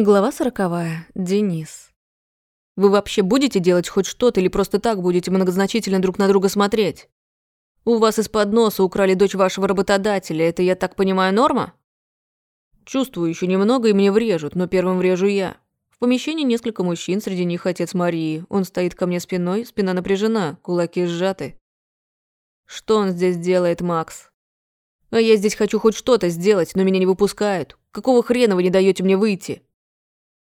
Глава сороковая. Денис. Вы вообще будете делать хоть что-то или просто так будете многозначительно друг на друга смотреть? У вас из-под носа украли дочь вашего работодателя, это, я так понимаю, норма? Чувствую еще немного, и мне врежут, но первым врежу я. В помещении несколько мужчин, среди них отец Марии. Он стоит ко мне спиной, спина напряжена, кулаки сжаты. Что он здесь делает, Макс? А я здесь хочу хоть что-то сделать, но меня не выпускают. Какого хрена вы не даете мне выйти?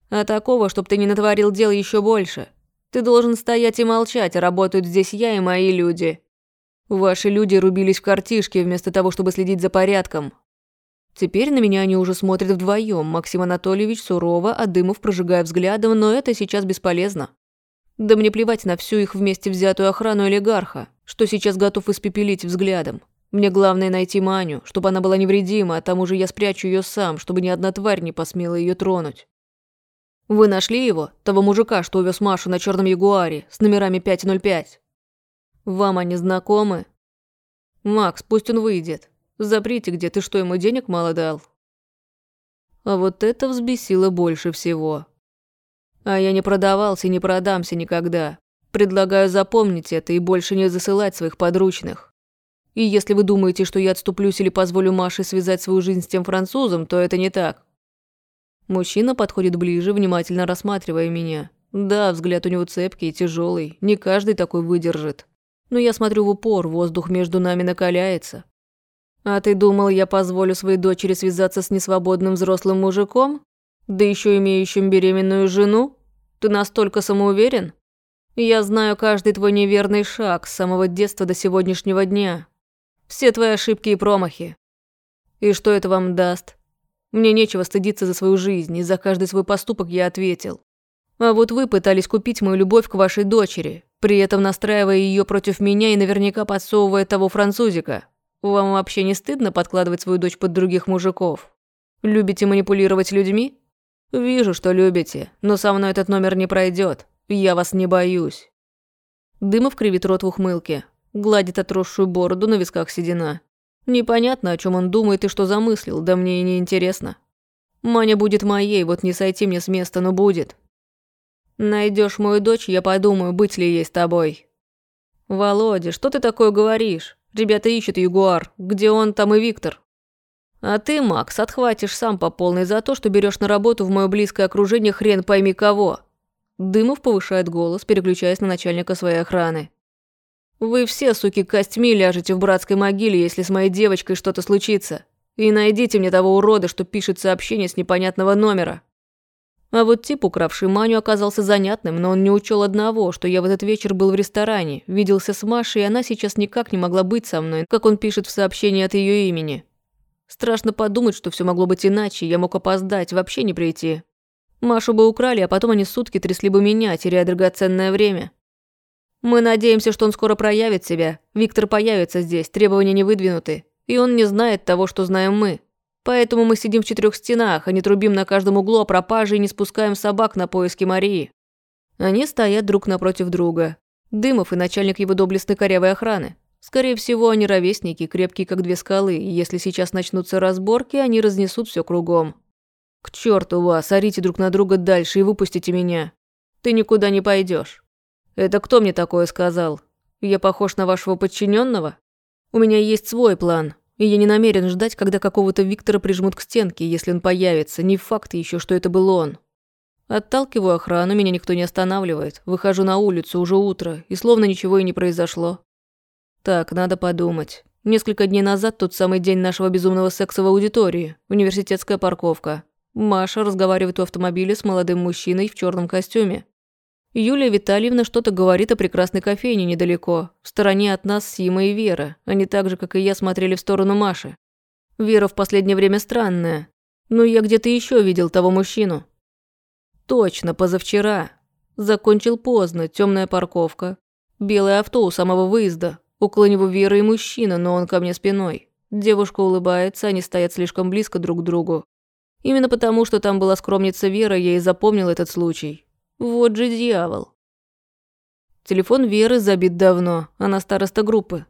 А такого, чтоб ты не натворил дел еще больше. Ты должен стоять и молчать, а работают здесь я и мои люди. Ваши люди рубились в картишке вместо того, чтобы следить за порядком. Теперь на меня они уже смотрят вдвоем. Максим Анатольевич сурово, а Дымов прожигая взглядом, но это сейчас бесполезно. Да мне плевать на всю их вместе взятую охрану олигарха, что сейчас готов испепелить взглядом. Мне главное найти Маню, чтобы она была невредима, а там уже я спрячу ее сам, чтобы ни одна тварь не посмела ее тронуть. Вы нашли его, того мужика, что увез Машу на черном Ягуаре с номерами 505? Вам они знакомы? Макс, пусть он выйдет. Заприте где, ты что, ему денег мало дал? А вот это взбесило больше всего. А я не продавался и не продамся никогда. Предлагаю запомнить это и больше не засылать своих подручных. И если вы думаете, что я отступлюсь или позволю Маше связать свою жизнь с тем французом, то это не так. Мужчина подходит ближе, внимательно рассматривая меня. Да, взгляд у него цепкий, тяжелый, не каждый такой выдержит. Но я смотрю в упор, воздух между нами накаляется. А ты думал, я позволю своей дочери связаться с несвободным взрослым мужиком? Да еще имеющим беременную жену? Ты настолько самоуверен? Я знаю каждый твой неверный шаг с самого детства до сегодняшнего дня. Все твои ошибки и промахи. И что это вам даст? Мне нечего стыдиться за свою жизнь, и за каждый свой поступок я ответил. А вот вы пытались купить мою любовь к вашей дочери, при этом настраивая ее против меня и наверняка подсовывая того французика. Вам вообще не стыдно подкладывать свою дочь под других мужиков? Любите манипулировать людьми? Вижу, что любите, но со мной этот номер не пройдет. Я вас не боюсь. Дымов кривит рот в ухмылке, гладит отросшую бороду на висках седина. Непонятно, о чем он думает и что замыслил, да мне и не интересно. Маня будет моей, вот не сойти мне с места, но будет. Найдешь мою дочь, я подумаю, быть ли ей с тобой. Володя, что ты такое говоришь? Ребята ищут Ягуар. Где он, там и Виктор. А ты, Макс, отхватишь сам по полной за то, что берешь на работу в мое близкое окружение хрен пойми кого. Дымов повышает голос, переключаясь на начальника своей охраны. Вы все, суки, костьми ляжете в братской могиле, если с моей девочкой что-то случится. И найдите мне того урода, что пишет сообщение с непонятного номера. А вот тип, укравший Маню, оказался занятным, но он не учел одного, что я в этот вечер был в ресторане, виделся с Машей, и она сейчас никак не могла быть со мной, как он пишет в сообщении от ее имени. Страшно подумать, что все могло быть иначе, я мог опоздать, вообще не прийти. Машу бы украли, а потом они сутки трясли бы меня, теряя драгоценное время. Мы надеемся, что он скоро проявит себя. Виктор появится здесь, требования не выдвинуты. И он не знает того, что знаем мы. Поэтому мы сидим в четырех стенах, а не трубим на каждом углу о пропаже и не спускаем собак на поиски Марии. Они стоят друг напротив друга. Дымов и начальник его доблестной корявой охраны. Скорее всего, они ровесники, крепкие как две скалы, и если сейчас начнутся разборки, они разнесут все кругом. К черту вас, орите друг на друга дальше и выпустите меня. Ты никуда не пойдешь. Это кто мне такое сказал? Я похож на вашего подчиненного? У меня есть свой план, и я не намерен ждать, когда какого-то Виктора прижмут к стенке, если он появится. Не факт еще, что это был он. Отталкиваю охрану, меня никто не останавливает. Выхожу на улицу, уже утро, и словно ничего и не произошло. Так, надо подумать. Несколько дней назад, тот самый день нашего безумного секса в аудитории, университетская парковка. Маша разговаривает у автомобиля с молодым мужчиной в черном костюме. Юлия Витальевна что-то говорит о прекрасной кофейне недалеко, в стороне от нас Сима и Вера. Они так же, как и я, смотрели в сторону Маши. Вера в последнее время странная. Но я где-то еще видел того мужчину. Точно, позавчера. Закончил поздно, темная парковка. Белое авто у самого выезда. Около него Вера и мужчина, но он ко мне спиной. Девушка улыбается, они стоят слишком близко друг к другу. Именно потому, что там была скромница Вера, я и запомнил этот случай. Вот же дьявол. Телефон Веры забит давно, она староста группы.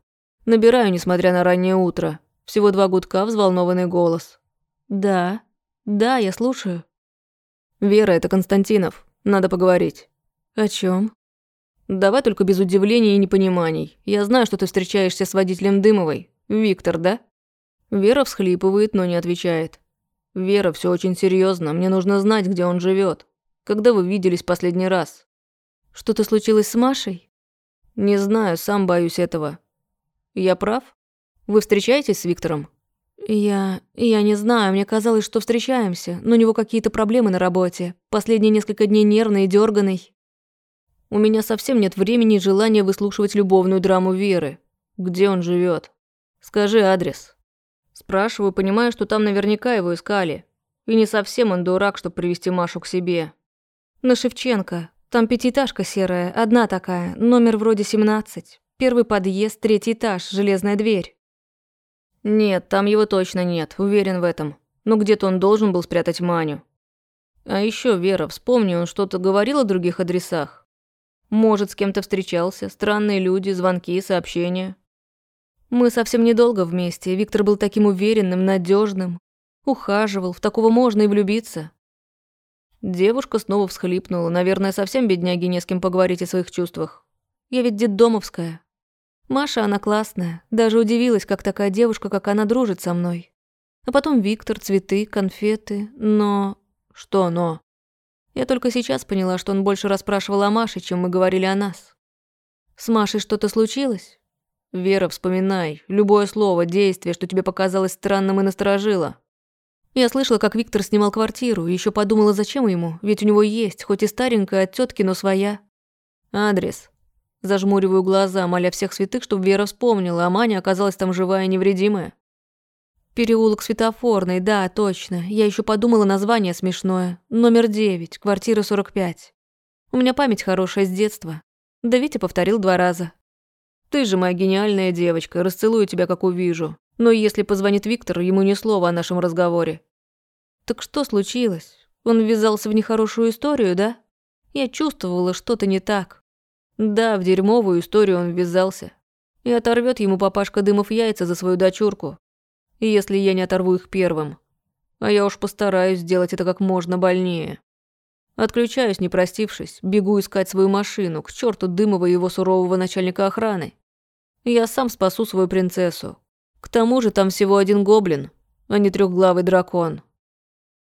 Набираю, несмотря на раннее утро. Всего два гудка, взволнованный голос. «Да, да, я слушаю». Вера, это Константинов. Надо поговорить. О чем? Давай только без удивления и непониманий. Я знаю, что ты встречаешься с водителем Дымовой. Виктор, да? Вера всхлипывает, но не отвечает. Вера, все очень серьезно. Мне нужно знать, где он живет. Когда вы виделись последний раз? Что-то случилось с Машей? Не знаю, сам боюсь этого. Я прав? Вы встречаетесь с Виктором? Я... я не знаю, мне казалось, что встречаемся, но у него какие-то проблемы на работе. Последние несколько дней нервный и дерганый. У меня совсем нет времени и желания выслушивать любовную драму Веры. Где он живет? Скажи адрес. Спрашиваю, понимая, что там наверняка его искали. И не совсем он дурак, чтобы привести Машу к себе. На Шевченко. Там пятиэтажка серая, одна такая, номер вроде 17. Первый подъезд, третий этаж, железная дверь. Нет, там его точно нет, уверен в этом. Но где-то он должен был спрятать Маню. А еще Вера, вспомни, он что-то говорил о других адресах. Может, с кем-то встречался, странные люди, звонки, сообщения. Мы совсем недолго вместе, Виктор был таким уверенным, надежным, Ухаживал, в такого можно и влюбиться. Девушка снова всхлипнула. Наверное, совсем бедняги не с кем поговорить о своих чувствах. Я ведь детдомовская. Маша, она классная. Даже удивилась, как такая девушка, как она, дружит со мной. А потом Виктор, цветы, конфеты. Но... Что но? Я только сейчас поняла, что он больше расспрашивал о Маше, чем мы говорили о нас. С Машей что-то случилось? Вера, вспоминай. Любое слово, действие, что тебе показалось странным и насторожило. Я слышала, как Виктор снимал квартиру, и еще подумала, зачем ему, ведь у него есть, хоть и старенькая от тетки, но своя. Адрес. Зажмуриваю глаза, моля всех святых, чтобы Вера вспомнила, а Маня оказалась там живая и невредимая. Переулок Светофорный, да, точно. Я еще подумала название смешное. Номер 9, квартира 45. У меня память хорошая с детства. Да Витя повторил два раза. Ты же моя гениальная девочка, расцелую тебя, как увижу. Но если позвонит Виктор, ему ни слова о нашем разговоре. Так что случилось? Он ввязался в нехорошую историю, да? Я чувствовала, что-то не так. Да, в дерьмовую историю он ввязался. И оторвет ему папашка Дымов яйца за свою дочурку. Если я не оторву их первым. А я уж постараюсь сделать это как можно больнее. Отключаюсь, не простившись, бегу искать свою машину, к черту Дымова и его сурового начальника охраны. Я сам спасу свою принцессу, к тому же там всего один гоблин, а не трехглавый дракон.